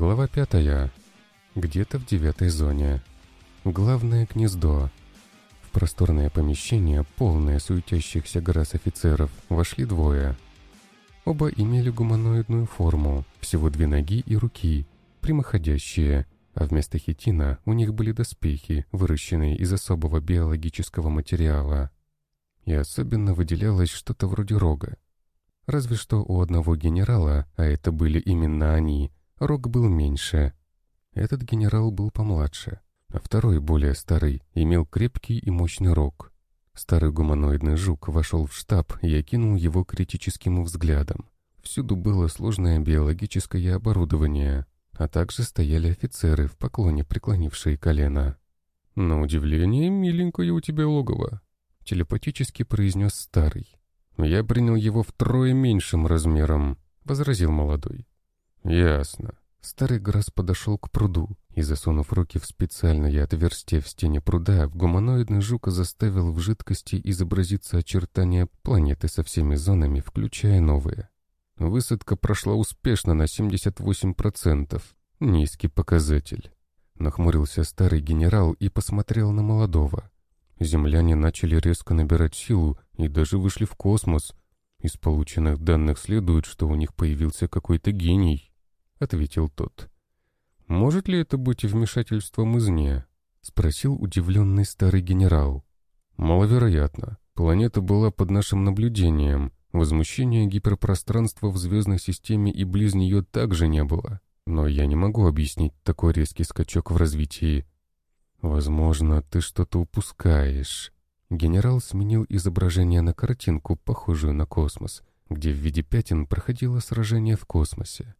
Глава пятая. Где-то в девятой зоне. Главное гнездо. В просторное помещение, полное суетящихся грас офицеров, вошли двое. Оба имели гуманоидную форму, всего две ноги и руки, прямоходящие, а вместо хитина у них были доспехи, выращенные из особого биологического материала. И особенно выделялось что-то вроде рога. Разве что у одного генерала, а это были именно они, рог был меньше. Этот генерал был помладше, а второй, более старый, имел крепкий и мощный рог. Старый гуманоидный жук вошел в штаб и окинул его критическим взглядом. Всюду было сложное биологическое оборудование, а также стояли офицеры в поклоне, преклонившие колено. «На удивление, миленькое у тебя логово», — телепатически произнес старый. «Я принял его втрое меньшим размером», — возразил молодой. «Ясно». Старый Грасс подошел к пруду и, засунув руки в специальное отверстие в стене пруда, в гуманоидный жука заставил в жидкости изобразиться очертания планеты со всеми зонами, включая новые. Высадка прошла успешно на 78%. Низкий показатель. Нахмурился старый генерал и посмотрел на молодого. Земляне начали резко набирать силу и даже вышли в космос. Из полученных данных следует, что у них появился какой-то гений. — ответил тот. «Может ли это быть вмешательством извне?» — спросил удивленный старый генерал. «Маловероятно. Планета была под нашим наблюдением. Возмущения гиперпространства в звездной системе и близ нее также не было. Но я не могу объяснить такой резкий скачок в развитии. Возможно, ты что-то упускаешь». Генерал сменил изображение на картинку, похожую на космос, где в виде пятен проходило сражение в космосе.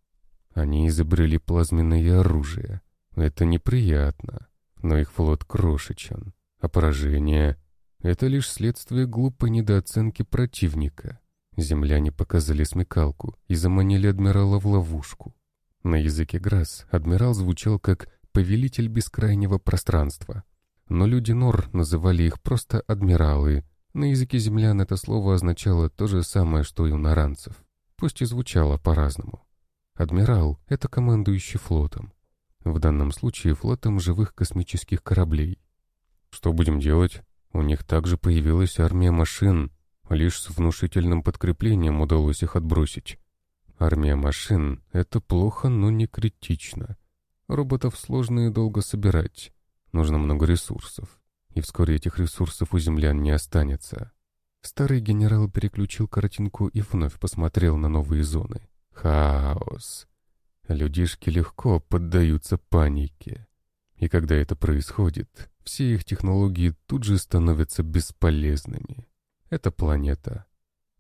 Они изобрели плазменное оружие. Это неприятно, но их флот крошечен. А поражение — это лишь следствие глупой недооценки противника. Земляне показали смекалку и заманили адмирала в ловушку. На языке Грасс адмирал звучал как «повелитель бескрайнего пространства». Но люди Нор называли их просто адмиралы. На языке землян это слово означало то же самое, что и у наранцев, пусть и звучало по-разному. Адмирал — это командующий флотом. В данном случае флотом живых космических кораблей. Что будем делать? У них также появилась армия машин. Лишь с внушительным подкреплением удалось их отбросить. Армия машин — это плохо, но не критично. Роботов сложно и долго собирать. Нужно много ресурсов. И вскоре этих ресурсов у землян не останется. Старый генерал переключил картинку и вновь посмотрел на новые зоны. Хаос. Людишки легко поддаются панике. И когда это происходит, все их технологии тут же становятся бесполезными. Эта планета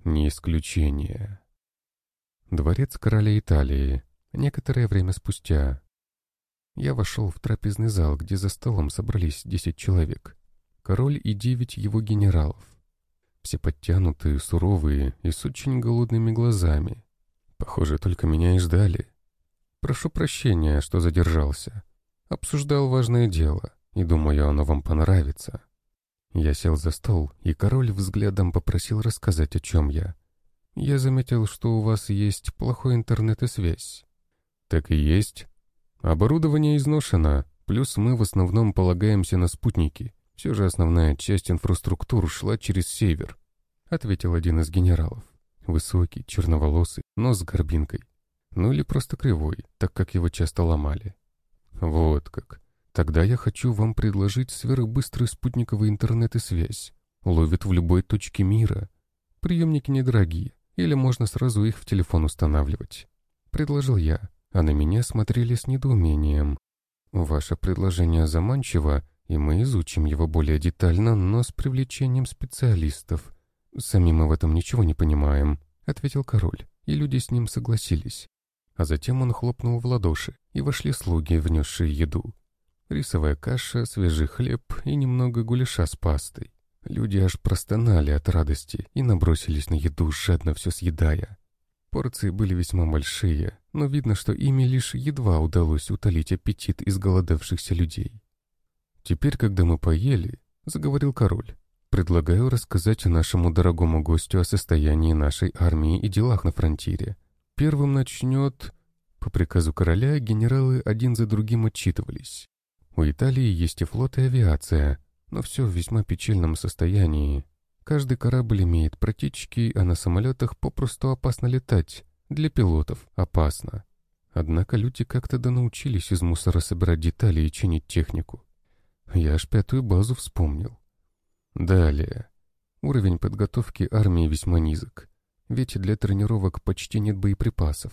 не исключение. Дворец короля Италии. Некоторое время спустя. Я вошел в трапезный зал, где за столом собрались десять человек. Король и девять его генералов. Все подтянутые, суровые и с очень голодными глазами. Похоже, только меня и ждали. Прошу прощения, что задержался. Обсуждал важное дело, и думаю, оно вам понравится. Я сел за стол, и король взглядом попросил рассказать, о чем я. Я заметил, что у вас есть плохой интернет и связь. Так и есть. Оборудование изношено, плюс мы в основном полагаемся на спутники. Все же основная часть инфраструктур шла через север, ответил один из генералов. Высокий, черноволосый, но с горбинкой. Ну или просто кривой, так как его часто ломали. Вот как. Тогда я хочу вам предложить сверхбыстрый спутниковый интернет и связь. Ловит в любой точке мира. Приемники недорогие, или можно сразу их в телефон устанавливать. Предложил я, а на меня смотрели с недоумением. Ваше предложение заманчиво, и мы изучим его более детально, но с привлечением специалистов — «Сами мы в этом ничего не понимаем», — ответил король, и люди с ним согласились. А затем он хлопнул в ладоши, и вошли слуги, внесшие еду. Рисовая каша, свежий хлеб и немного гуляша с пастой. Люди аж простонали от радости и набросились на еду, жадно все съедая. Порции были весьма большие, но видно, что ими лишь едва удалось утолить аппетит изголодавшихся людей. «Теперь, когда мы поели», — заговорил король, Предлагаю рассказать нашему дорогому гостю о состоянии нашей армии и делах на фронтире. Первым начнет... По приказу короля генералы один за другим отчитывались. У Италии есть и флот, и авиация, но все в весьма печальном состоянии. Каждый корабль имеет протечки, а на самолетах попросту опасно летать. Для пилотов опасно. Однако люди как-то да научились из мусора собирать детали и чинить технику. Я аж пятую базу вспомнил. Далее. Уровень подготовки армии весьма низок. Ведь для тренировок почти нет боеприпасов.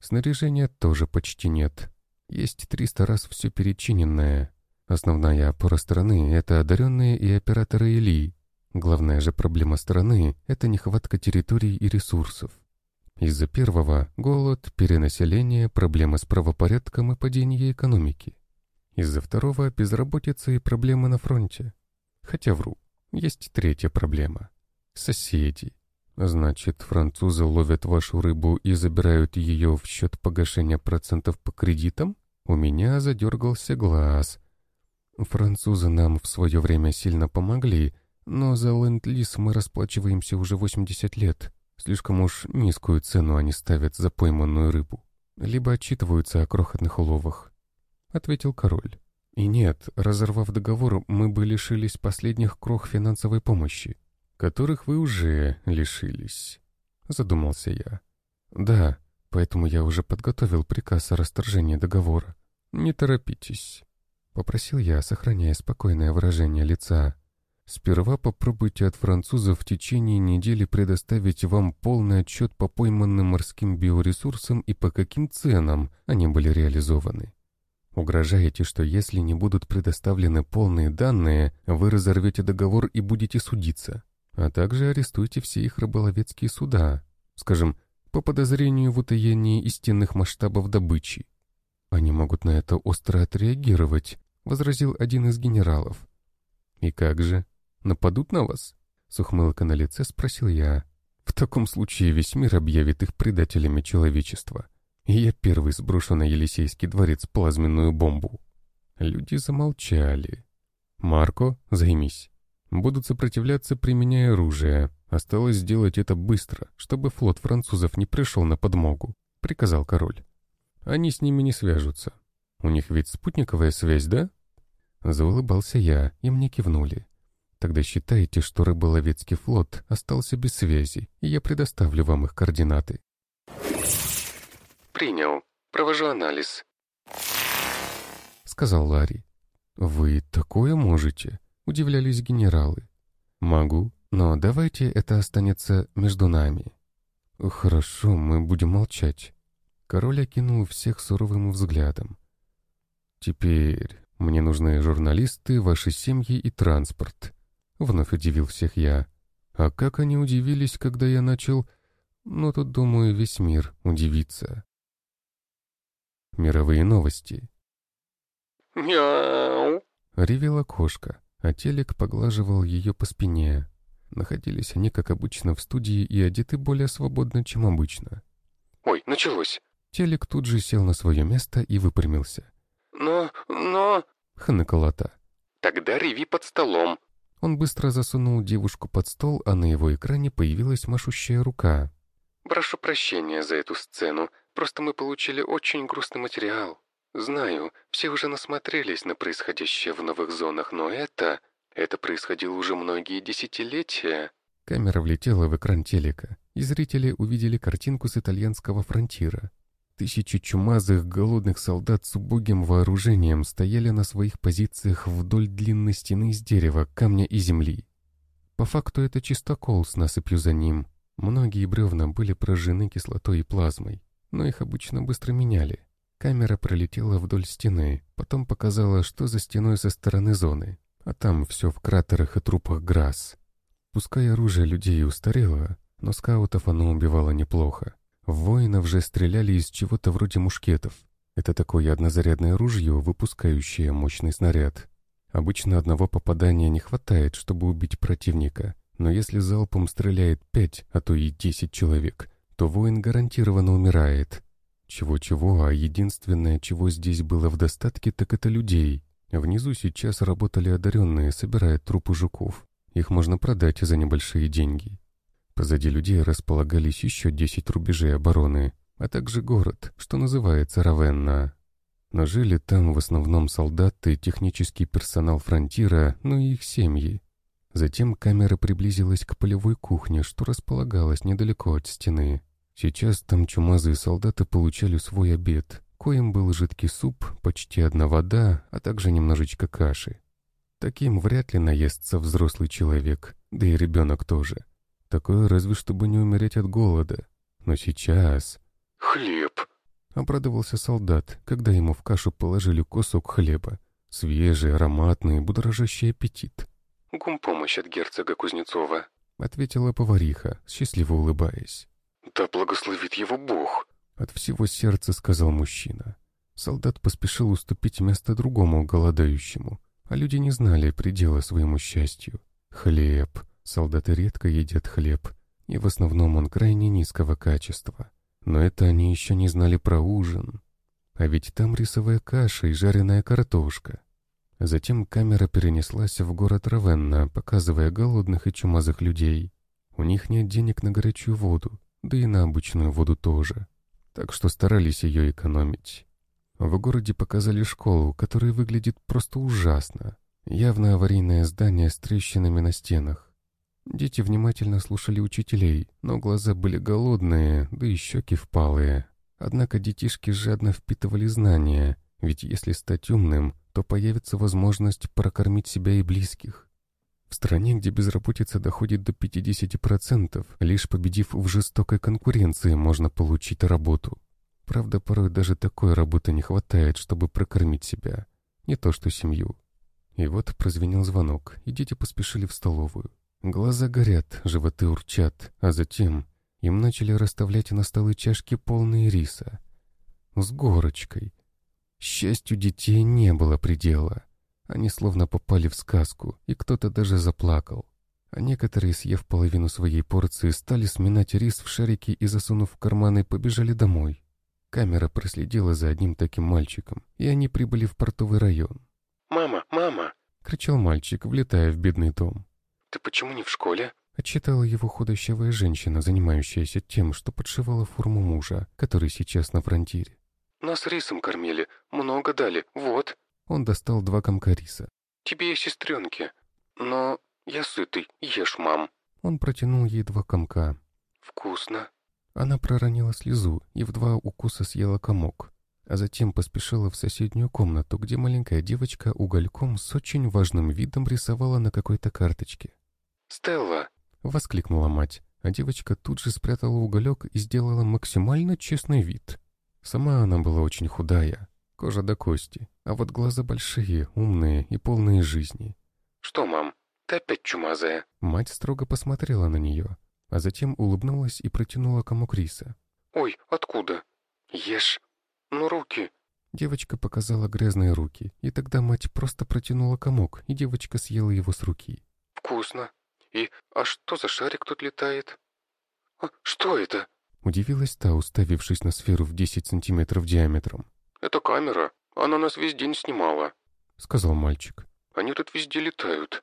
Снаряжения тоже почти нет. Есть 300 раз все перечиненное. Основная опора страны — это одаренные и операторы Или. Главная же проблема страны — это нехватка территорий и ресурсов. Из-за первого — голод, перенаселение, проблемы с правопорядком и падение экономики. Из-за второго — безработица и проблемы на фронте. Хотя вру, есть третья проблема — соседи. Значит, французы ловят вашу рыбу и забирают ее в счет погашения процентов по кредитам? У меня задергался глаз. Французы нам в свое время сильно помогли, но за ленд-лиз мы расплачиваемся уже 80 лет. Слишком уж низкую цену они ставят за пойманную рыбу. Либо отчитываются о крохотных уловах. Ответил король. И нет, разорвав договор, мы бы лишились последних крох финансовой помощи, которых вы уже лишились. Задумался я. Да, поэтому я уже подготовил приказ о расторжении договора. Не торопитесь. Попросил я, сохраняя спокойное выражение лица. Сперва попробуйте от французов в течение недели предоставить вам полный отчет по пойманным морским биоресурсам и по каким ценам они были реализованы. Угрожаете, что если не будут предоставлены полные данные, вы разорвете договор и будете судиться, а также арестуйте все их рыболовецкие суда, скажем, по подозрению в утаении истинных масштабов добычи. Они могут на это остро отреагировать, возразил один из генералов. И как же? Нападут на вас?» С ухмылкой на лице спросил я. «В таком случае весь мир объявит их предателями человечества. Я первый сброшу на Елисейский дворец плазменную бомбу». Люди замолчали. «Марко, займись. Будут сопротивляться, применяя оружие. Осталось сделать это быстро, чтобы флот французов не пришел на подмогу», — приказал король. «Они с ними не свяжутся. У них ведь спутниковая связь, да?» Заулыбался я, и мне кивнули. Тогда считайте, что рыболовецкий флот остался без связи, и я предоставлю вам их координаты. «Принял. Провожу анализ», — сказал Ларри. «Вы такое можете?» — удивлялись генералы. «Могу, но давайте это останется между нами». «Хорошо, мы будем молчать». Король окинул всех суровым взглядом. «Теперь мне нужны журналисты, ваши семьи и транспорт. — вновь удивил всех я. А как они удивились, когда я начал... Ну, тут, думаю, весь мир удивится. Мировые новости. «Мяу!» — ревела кошка, а телек поглаживал ее по спине. Находились они, как обычно, в студии и одеты более свободно, чем обычно. «Ой, началось!» Телек тут же сел на свое место и выпрямился. «Но, но...» — хныкала та. «Тогда реви под столом», он быстро засунул девушку под стол, а на его экране появилась машущая рука. «Прошу прощения за эту сцену. Просто мы получили очень грустный материал. Знаю, все уже насмотрелись на происходящее в новых зонах, но это... Это происходило уже многие десятилетия». Камера влетела в экран телека, и зрители увидели картинку с итальянского фронтира. Тысячи чумазых, голодных солдат с убогим вооружением стояли на своих позициях вдоль длинной стены из дерева, камня и земли. По факту это чистокол с насыпью за ним. Многие бревна были прожжены кислотой и плазмой, но их обычно быстро меняли. Камера пролетела вдоль стены, потом показала, что за стеной со стороны зоны, а там все в кратерах и трупах ГРАС. Пускай оружие людей устарело, но скаутов оно убивало неплохо. В воинов же стреляли из чего-то вроде мушкетов. Это такое однозарядное ружье, выпускающее мощный снаряд. Обычно одного попадания не хватает, чтобы убить противника, но если залпом стреляет пять, а то и десять человек, то воин гарантированно умирает. Чего-чего, а единственное, чего здесь было в достатке, так это людей. Внизу сейчас работали одаренные, собирая трупы жуков. Их можно продать за небольшие деньги. Позади людей располагались еще десять рубежей обороны. а также город, что называется Равенна. Но жили там в основном солдаты, технический персонал фронтира, ну и их семьи. Затем камера приблизилась к полевой кухне, что располагалась недалеко от стены. Сейчас там чумазые солдаты получали свой обед, коим был жидкий суп, почти одна вода, а также немножечко каши. Таким вряд ли наестся взрослый человек, да и ребенок тоже. Такое разве чтобы не умереть от голода. Но сейчас... «Хлеб!» — обрадовался солдат, когда ему в кашу положили кусок хлеба. Свежий, ароматный, будоражащий аппетит. «Гумпомощь от герцога Кузнецова», — ответила повариха, счастливо улыбаясь. «Да благословит его Бог!» — от всего сердца сказал мужчина. Солдат поспешил уступить место другому голодающему, а люди не знали предела своему счастью. Хлеб. Солдаты редко едят хлеб, и в основном он крайне низкого качества. Но это они еще не знали про ужин. А ведь там рисовая каша и жареная картошка. Затем камера перенеслась в город Равенна, показывая голодных и чумазых людей. У них нет денег на горячую воду, да и на обычную воду тоже. Так что старались ее экономить. В городе показали школу, которая выглядит просто ужасно. Явно аварийное здание с трещинами на стенах. Дети внимательно слушали учителей, но глаза были голодные, да и щеки впалые. Однако детишки жадно впитывали знания, ведь если стать умным, то появится возможность прокормить себя и близких. В стране, где безработица доходит до 50%, лишь победив в жестокой конкуренции, можно получить работу. Правда, порой даже такой работы не хватает, чтобы прокормить себя. Не то что семью. И вот прозвенел звонок, и дети поспешили в столовую. Глаза горят, животы урчат, а затем им начали расставлять на столы чашки полные риса. С горочкой. Счастью детей не было предела. Они словно попали в сказку, и кто-то даже заплакал. А некоторые, съев половину своей порции, стали сминать рис в шарики и, засунув в карманы, побежали домой. Камера проследила за одним таким мальчиком, и они прибыли в портовый район. «Мама, мама!» — кричал мальчик, влетая в бедный дом. «Ты почему не в школе?» — отчитала его худощавая женщина, занимающаяся тем, что подшивала форму мужа, который сейчас на фронтире. «Нас рисом кормили, много дали, вот». Он достал два комка риса. «Тебе и сестренки. Но я сытый, ешь, мам». Он протянул ей два комка. «Вкусно». Она проронила слезу и в два укуса съела комок, а затем поспешила в соседнюю комнату, где маленькая девочка угольком с очень важным видом рисовала на какой-то карточке. «Стелла!» — воскликнула мать, а девочка тут же спрятала уголек и сделала максимально честный вид. Сама она была очень худая, кожа до кости, а вот глаза большие, умные и полные жизни. «Что, мам, ты опять чумазая?» Мать строго посмотрела на нее, а затем улыбнулась и протянула комок риса. «Ой, откуда? Ешь. Ну, руки». Девочка показала грязные руки, и тогда мать просто протянула комок, и девочка съела его с руки. «Вкусно. И а что за шарик тут летает? А, что это?» Удивилась та, уставившись на сферу в 10 сантиметров диаметром. «Это камера. Она нас весь день снимала», — сказал мальчик. «Они тут везде летают».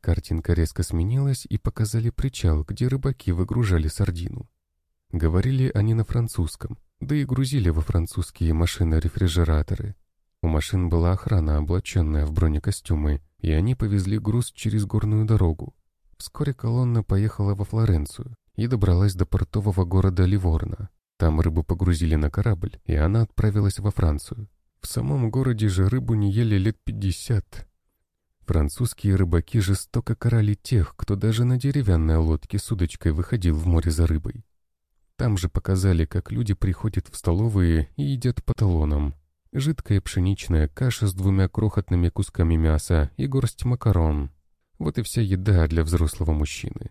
Картинка резко сменилась и показали причал, где рыбаки выгружали сардину. Говорили они на французском, да и грузили во французские машины-рефрижераторы. У машин была охрана, облаченная в бронекостюмы, и они повезли груз через горную дорогу. Вскоре колонна поехала во Флоренцию и добралась до портового города Ливорно. Там рыбу погрузили на корабль, и она отправилась во Францию. В самом городе же рыбу не ели лет пятьдесят, Французские рыбаки жестоко карали тех, кто даже на деревянной лодке с удочкой выходил в море за рыбой. Там же показали, как люди приходят в столовые и едят по талонам. Жидкая пшеничная каша с двумя крохотными кусками мяса и горсть макарон. Вот и вся еда для взрослого мужчины.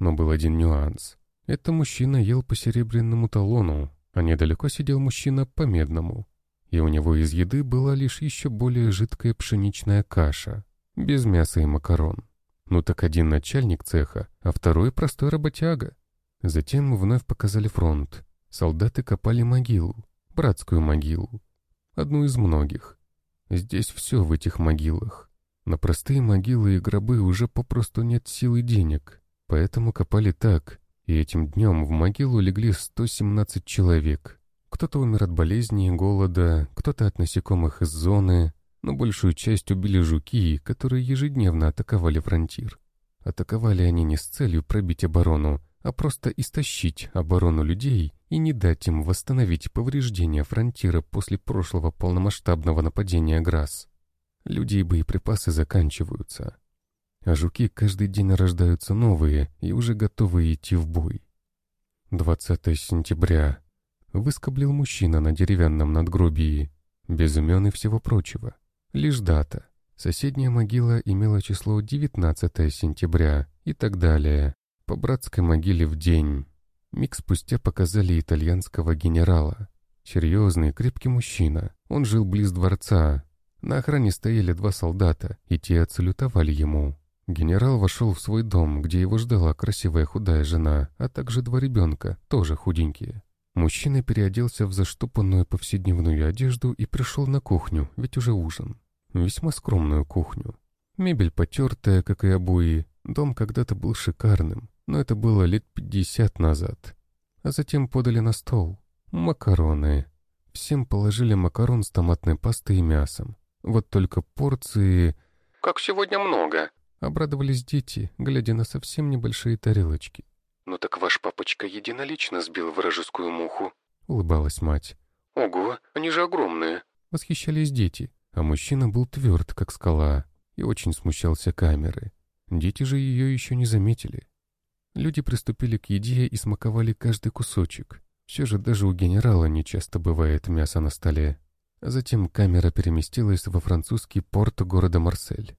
Но был один нюанс. Это мужчина ел по серебряному талону, а недалеко сидел мужчина по медному. И у него из еды была лишь еще более жидкая пшеничная каша без мяса и макарон. Ну так один начальник цеха, а второй простой работяга. Затем вновь показали фронт. Солдаты копали могилу, братскую могилу. Одну из многих. Здесь все в этих могилах. На простые могилы и гробы уже попросту нет сил и денег, поэтому копали так, И этим днем в могилу легли 117 человек. Кто-то умер от болезни и голода, кто-то от насекомых из зоны, но большую часть убили жуки, которые ежедневно атаковали фронтир. Атаковали они не с целью пробить оборону, а просто истощить оборону людей и не дать им восстановить повреждения фронтира после прошлого полномасштабного нападения ГРАС. Люди и боеприпасы заканчиваются. А жуки каждый день рождаются новые и уже готовы идти в бой. 20 сентября. Выскоблил мужчина на деревянном надгробии, без имен и всего прочего. Лишь дата. Соседняя могила имела число 19 сентября и так далее. По братской могиле в день. Миг спустя показали итальянского генерала. Серьезный, крепкий мужчина. Он жил близ дворца, на охране стояли два солдата, и те отсалютовали ему. Генерал вошел в свой дом, где его ждала красивая худая жена, а также два ребенка, тоже худенькие. Мужчина переоделся в заштопанную повседневную одежду и пришел на кухню, ведь уже ужин. Весьма скромную кухню. Мебель потертая, как и обои. Дом когда-то был шикарным, но это было лет пятьдесят назад. А затем подали на стол. Макароны. Всем положили макарон с томатной пастой и мясом. Вот только порции... «Как сегодня много!» Обрадовались дети, глядя на совсем небольшие тарелочки. «Ну так ваш папочка единолично сбил вражескую муху», — улыбалась мать. «Ого, они же огромные!» Восхищались дети, а мужчина был тверд, как скала, и очень смущался камеры. Дети же ее еще не заметили. Люди приступили к еде и смаковали каждый кусочек. Все же даже у генерала не часто бывает мясо на столе. Затем камера переместилась во французский порт города Марсель.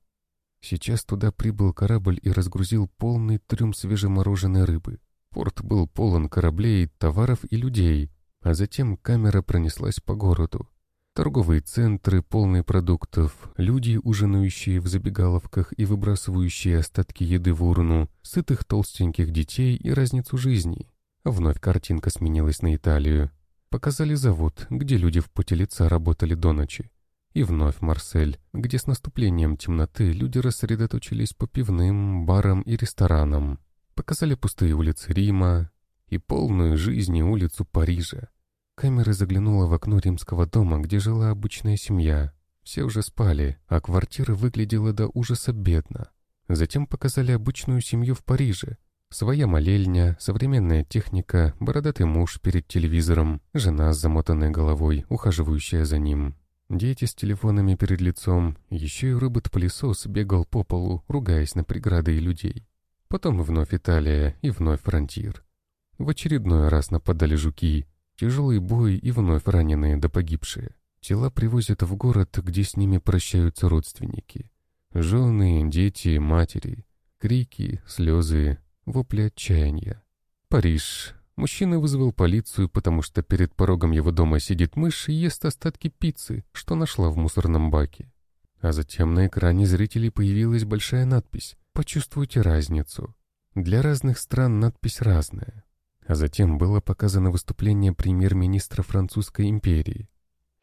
Сейчас туда прибыл корабль и разгрузил полный трюм свежемороженой рыбы. Порт был полон кораблей, товаров и людей, а затем камера пронеслась по городу. Торговые центры, полные продуктов, люди, ужинающие в забегаловках и выбрасывающие остатки еды в урну, сытых толстеньких детей и разницу жизней. Вновь картинка сменилась на Италию. Показали завод, где люди в поте лица работали до ночи. И вновь Марсель, где с наступлением темноты люди рассредоточились по пивным, барам и ресторанам. Показали пустые улицы Рима и полную жизни улицу Парижа. Камера заглянула в окно римского дома, где жила обычная семья. Все уже спали, а квартира выглядела до ужаса бедно. Затем показали обычную семью в Париже, Своя молельня, современная техника, бородатый муж перед телевизором, жена с замотанной головой, ухаживающая за ним. Дети с телефонами перед лицом, еще и робот-пылесос бегал по полу, ругаясь на преграды и людей. Потом вновь Италия и вновь фронтир. В очередной раз нападали жуки, тяжелый бой и вновь раненые да погибшие. Тела привозят в город, где с ними прощаются родственники. Жены, дети, матери. Крики, слезы, Вопли отчаяния. Париж. Мужчина вызвал полицию, потому что перед порогом его дома сидит мышь и ест остатки пиццы, что нашла в мусорном баке. А затем на экране зрителей появилась большая надпись «Почувствуйте разницу». Для разных стран надпись разная. А затем было показано выступление премьер-министра Французской империи.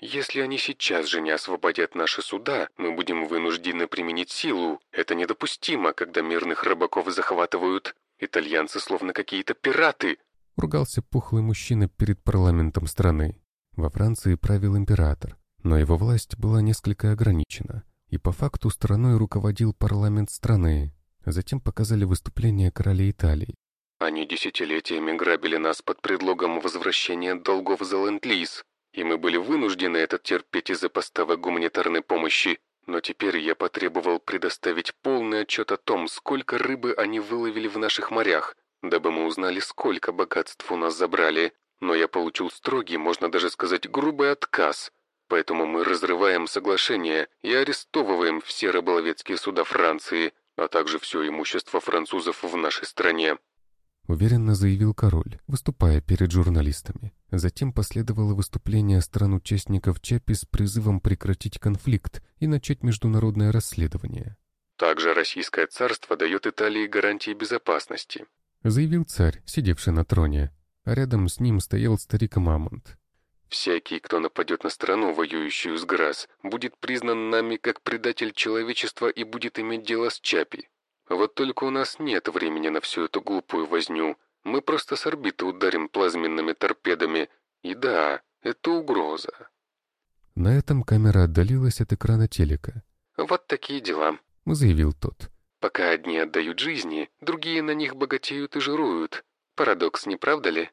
«Если они сейчас же не освободят наши суда, мы будем вынуждены применить силу. Это недопустимо, когда мирных рыбаков захватывают. Итальянцы словно какие-то пираты!» — ругался пухлый мужчина перед парламентом страны. Во Франции правил император, но его власть была несколько ограничена, и по факту страной руководил парламент страны. Затем показали выступление короля Италии. «Они десятилетиями грабили нас под предлогом возвращения долгов за ленд-лиз, и мы были вынуждены это терпеть из-за поставок гуманитарной помощи. Но теперь я потребовал предоставить полный отчет о том, сколько рыбы они выловили в наших морях, дабы мы узнали, сколько богатств у нас забрали. Но я получил строгий, можно даже сказать, грубый отказ. Поэтому мы разрываем соглашение и арестовываем все рыболовецкие суда Франции, а также все имущество французов в нашей стране. — уверенно заявил король, выступая перед журналистами. Затем последовало выступление стран-участников ЧАПИ с призывом прекратить конфликт и начать международное расследование. «Также Российское царство дает Италии гарантии безопасности», заявил царь, сидевший на троне, а рядом с ним стоял старик Мамонт. «Всякий, кто нападет на страну, воюющую с ГРАС, будет признан нами как предатель человечества и будет иметь дело с Чапи. Вот только у нас нет времени на всю эту глупую возню. Мы просто с орбиты ударим плазменными торпедами. И да, это угроза». На этом камера отдалилась от экрана телека. «Вот такие дела», — заявил тот. «Пока одни отдают жизни, другие на них богатеют и жируют. Парадокс, не правда ли?»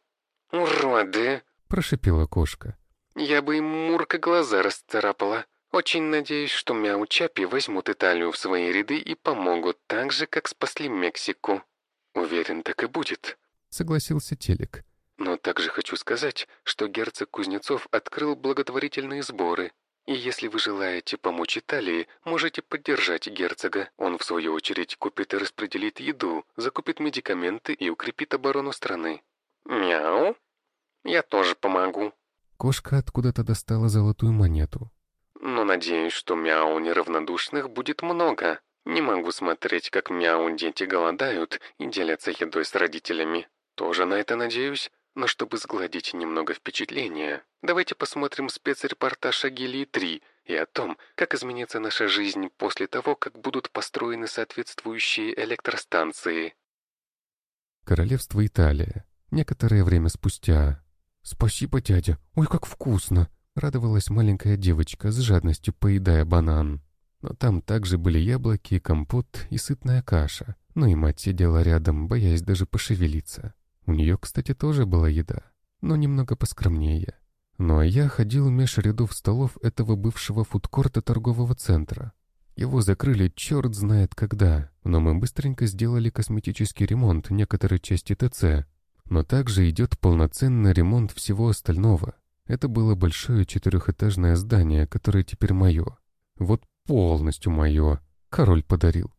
«Уроды!» — прошипела кошка. «Я бы им Мурка глаза расцарапала. Очень надеюсь, что Мяу-Чапи возьмут Италию в свои ряды и помогут так же, как спасли Мексику. Уверен, так и будет», — согласился Телек. «Но также хочу сказать, что герцог Кузнецов открыл благотворительные сборы. И если вы желаете помочь Италии, можете поддержать герцога. Он, в свою очередь, купит и распределит еду, закупит медикаменты и укрепит оборону страны. Мяу. Я тоже помогу. Кошка откуда-то достала золотую монету. Но надеюсь, что мяу неравнодушных будет много. Не могу смотреть, как мяу дети голодают и делятся едой с родителями. Тоже на это надеюсь. Но чтобы сгладить немного впечатления, давайте посмотрим спецрепортаж о Гелии-3 и о том, как изменится наша жизнь после того, как будут построены соответствующие электростанции. Королевство Италия. Некоторое время спустя. «Спасибо, дядя! Ой, как вкусно!» Радовалась маленькая девочка, с жадностью поедая банан. Но там также были яблоки, компот и сытная каша. Ну и мать сидела рядом, боясь даже пошевелиться. У нее, кстати, тоже была еда, но немного поскромнее. Ну а я ходил меж рядов столов этого бывшего фудкорта торгового центра. Его закрыли черт знает когда, но мы быстренько сделали косметический ремонт некоторой части ТЦ. Но также идет полноценный ремонт всего остального. Это было большое четырехэтажное здание, которое теперь мое. Вот полностью мое. Король подарил.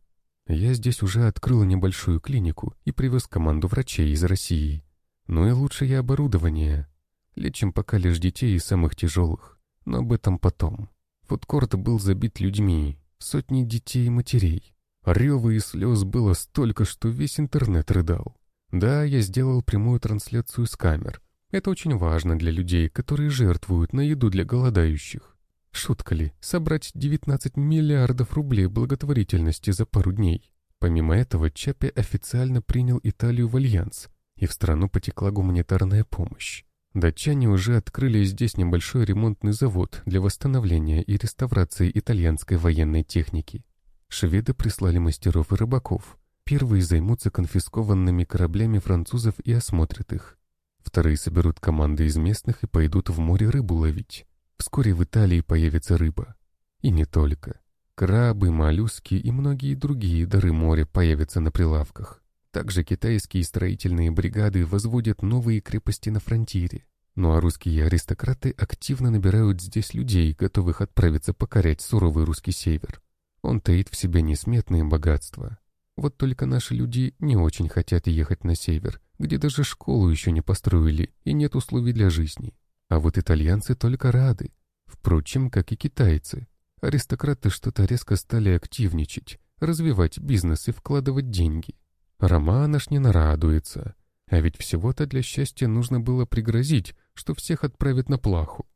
Я здесь уже открыл небольшую клинику и привез команду врачей из России. Ну и лучшее оборудование. Лечим пока лишь детей и самых тяжелых. Но об этом потом. Фудкорт был забит людьми, сотни детей и матерей. Рева и слез было столько, что весь интернет рыдал. Да, я сделал прямую трансляцию с камер. Это очень важно для людей, которые жертвуют на еду для голодающих. Шутка ли, собрать 19 миллиардов рублей благотворительности за пару дней? Помимо этого, Чапи официально принял Италию в альянс, и в страну потекла гуманитарная помощь. Датчане уже открыли здесь небольшой ремонтный завод для восстановления и реставрации итальянской военной техники. Шведы прислали мастеров и рыбаков. Первые займутся конфискованными кораблями французов и осмотрят их. Вторые соберут команды из местных и пойдут в море рыбу ловить. Вскоре в Италии появится рыба. И не только. Крабы, моллюски и многие другие дары моря появятся на прилавках. Также китайские строительные бригады возводят новые крепости на фронтире. Ну а русские аристократы активно набирают здесь людей, готовых отправиться покорять суровый русский север. Он таит в себе несметные богатства. Вот только наши люди не очень хотят ехать на север, где даже школу еще не построили и нет условий для жизни. А вот итальянцы только рады. Впрочем, как и китайцы. Аристократы что-то резко стали активничать, развивать бизнес и вкладывать деньги. Роман аж не нарадуется. А ведь всего-то для счастья нужно было пригрозить, что всех отправят на плаху.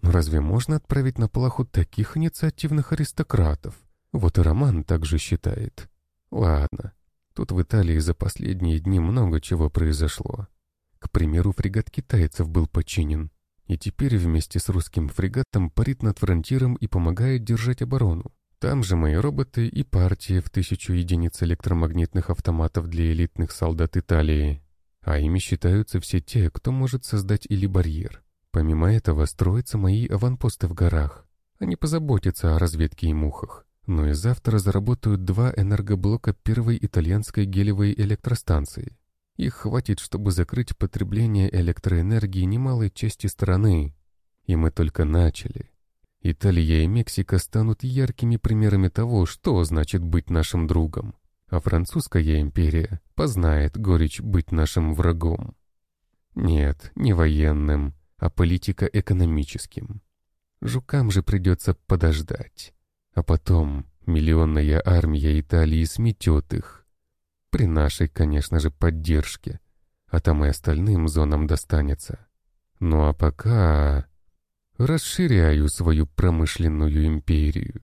Но разве можно отправить на плаху таких инициативных аристократов? Вот и Роман также считает. Ладно, тут в Италии за последние дни много чего произошло. К примеру, фрегат китайцев был починен и теперь вместе с русским фрегатом парит над фронтиром и помогает держать оборону. Там же мои роботы и партия в тысячу единиц электромагнитных автоматов для элитных солдат Италии. А ими считаются все те, кто может создать или барьер. Помимо этого строятся мои аванпосты в горах. Они позаботятся о разведке и мухах. Но и завтра заработают два энергоблока первой итальянской гелевой электростанции. Их хватит, чтобы закрыть потребление электроэнергии немалой части страны. И мы только начали. Италия и Мексика станут яркими примерами того, что значит быть нашим другом. А французская империя познает горечь быть нашим врагом. Нет, не военным, а политико-экономическим. Жукам же придется подождать. А потом миллионная армия Италии сметет их. При нашей, конечно же, поддержке. А там и остальным зонам достанется. Ну а пока... Расширяю свою промышленную империю.